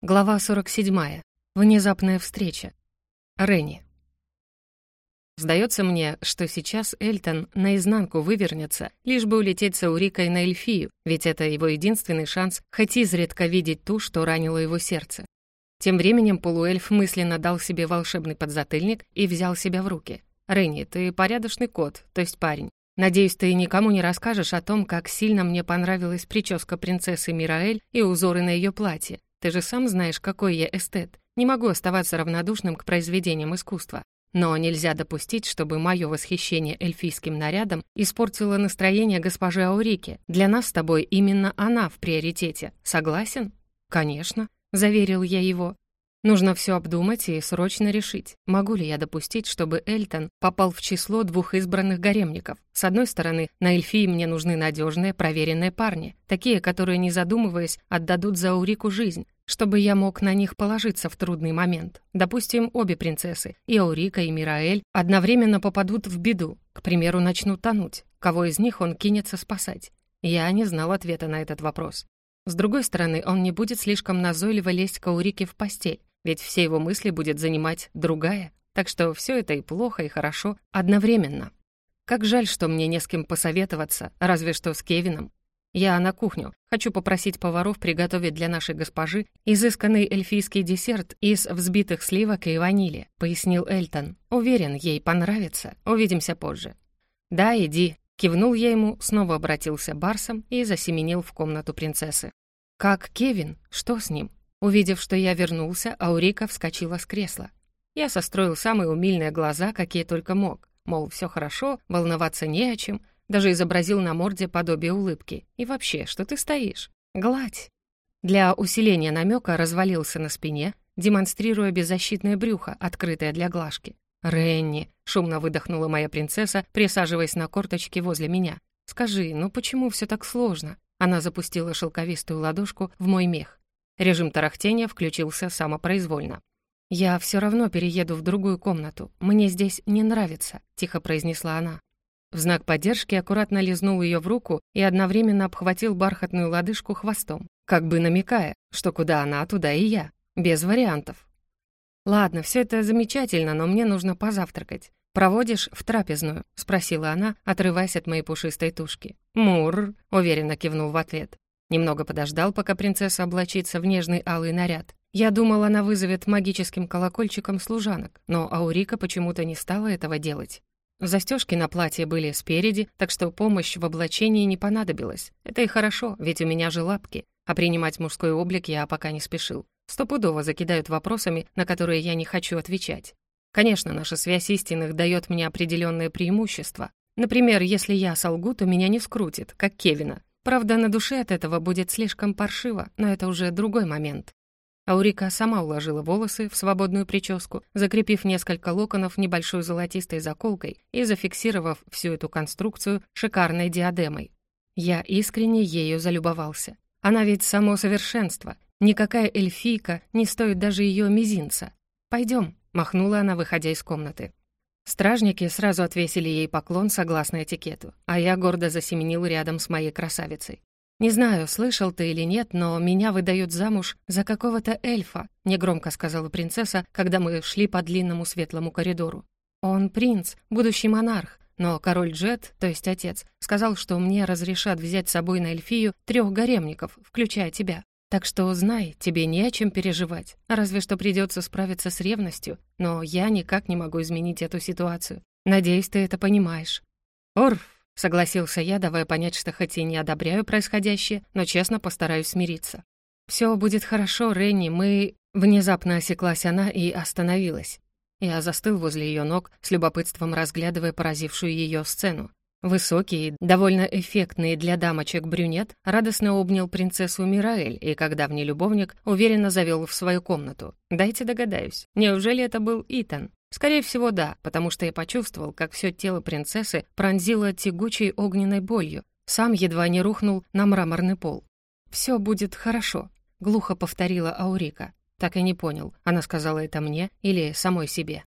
Глава 47. Внезапная встреча. Ренни. Сдается мне, что сейчас Эльтон наизнанку вывернется, лишь бы улететь с Аурикой на Эльфию, ведь это его единственный шанс хоть изредка видеть ту, что ранило его сердце. Тем временем полуэльф мысленно дал себе волшебный подзатыльник и взял себя в руки. «Ренни, ты порядочный кот, то есть парень. Надеюсь, ты никому не расскажешь о том, как сильно мне понравилась прическа принцессы Мираэль и узоры на ее платье, ты же сам знаешь, какой я эстет. Не могу оставаться равнодушным к произведениям искусства. Но нельзя допустить, чтобы мое восхищение эльфийским нарядом испортило настроение госпожи Аурики. Для нас с тобой именно она в приоритете. Согласен? Конечно, заверил я его. Нужно все обдумать и срочно решить, могу ли я допустить, чтобы Эльтон попал в число двух избранных гаремников. С одной стороны, на Эльфии мне нужны надежные, проверенные парни, такие, которые, не задумываясь, отдадут за Аурику жизнь, чтобы я мог на них положиться в трудный момент. Допустим, обе принцессы, и Аурика, и Мираэль, одновременно попадут в беду, к примеру, начнут тонуть. Кого из них он кинется спасать? Я не знал ответа на этот вопрос. С другой стороны, он не будет слишком назойливо лезть к Аурике в постель, ведь все его мысли будет занимать другая. Так что все это и плохо, и хорошо одновременно. Как жаль, что мне не с кем посоветоваться, разве что с Кевином. Я на кухню. Хочу попросить поваров приготовить для нашей госпожи изысканный эльфийский десерт из взбитых сливок и ванили», — пояснил Эльтон. «Уверен, ей понравится. Увидимся позже». «Да, иди», — кивнул я ему, снова обратился барсом и засеменил в комнату принцессы. «Как Кевин? Что с ним?» Увидев, что я вернулся, Аурика вскочила с кресла. Я состроил самые умильные глаза, какие только мог. Мол, все хорошо, волноваться не о чем. Даже изобразил на морде подобие улыбки. И вообще, что ты стоишь? Гладь. Для усиления намека развалился на спине, демонстрируя беззащитное брюхо, открытое для глажки. «Ренни», — шумно выдохнула моя принцесса, присаживаясь на корточки возле меня. «Скажи, ну почему все так сложно?» Она запустила шелковистую ладошку в мой мех. Режим тарахтения включился самопроизвольно. «Я все равно перееду в другую комнату. Мне здесь не нравится», — тихо произнесла она. В знак поддержки аккуратно лизнул ее в руку и одновременно обхватил бархатную лодыжку хвостом, как бы намекая, что куда она, туда и я. Без вариантов. «Ладно, все это замечательно, но мне нужно позавтракать. Проводишь в трапезную?» — спросила она, отрываясь от моей пушистой тушки. «Мур», — уверенно кивнул в ответ. Немного подождал, пока принцесса облачится в нежный алый наряд. Я думал, она вызовет магическим колокольчиком служанок, но Аурика почему-то не стала этого делать. Застежки на платье были спереди, так что помощь в облачении не понадобилась. Это и хорошо, ведь у меня же лапки, а принимать мужской облик я пока не спешил. Стопудово закидают вопросами, на которые я не хочу отвечать. Конечно, наша связь истинных дает мне определенное преимущество. Например, если я солгу, то меня не скрутит, как Кевина, Правда, на душе от этого будет слишком паршиво, но это уже другой момент. Аурика сама уложила волосы в свободную прическу, закрепив несколько локонов небольшой золотистой заколкой и зафиксировав всю эту конструкцию шикарной диадемой. Я искренне ею залюбовался. Она ведь само совершенство. Никакая эльфийка не стоит даже ее мизинца. «Пойдем», — махнула она, выходя из комнаты. Стражники сразу отвесили ей поклон согласно этикету, а я гордо засеменил рядом с моей красавицей. «Не знаю, слышал ты или нет, но меня выдают замуж за какого-то эльфа», негромко сказала принцесса, когда мы шли по длинному светлому коридору. «Он принц, будущий монарх, но король Джет, то есть отец, сказал, что мне разрешат взять с собой на эльфию трех гаремников, включая тебя. Так что знай, тебе не о чем переживать, разве что придется справиться с ревностью, но я никак не могу изменить эту ситуацию. Надеюсь, ты это понимаешь». «Орф», — согласился я, давая понять, что хоть и не одобряю происходящее, но честно постараюсь смириться. «Все будет хорошо, Ренни, мы...» Внезапно осеклась она и остановилась. Я застыл возле ее ног, с любопытством разглядывая поразившую ее сцену. Высокий, довольно эффектный для дамочек брюнет радостно обнял принцессу Мираэль и, как давний любовник, уверенно завел в свою комнату. Дайте догадаюсь, неужели это был Итан? Скорее всего, да, потому что я почувствовал, как все тело принцессы пронзило тягучей огненной болью. Сам едва не рухнул на мраморный пол. «Все будет хорошо», — глухо повторила Аурика. Так и не понял, она сказала это мне или самой себе.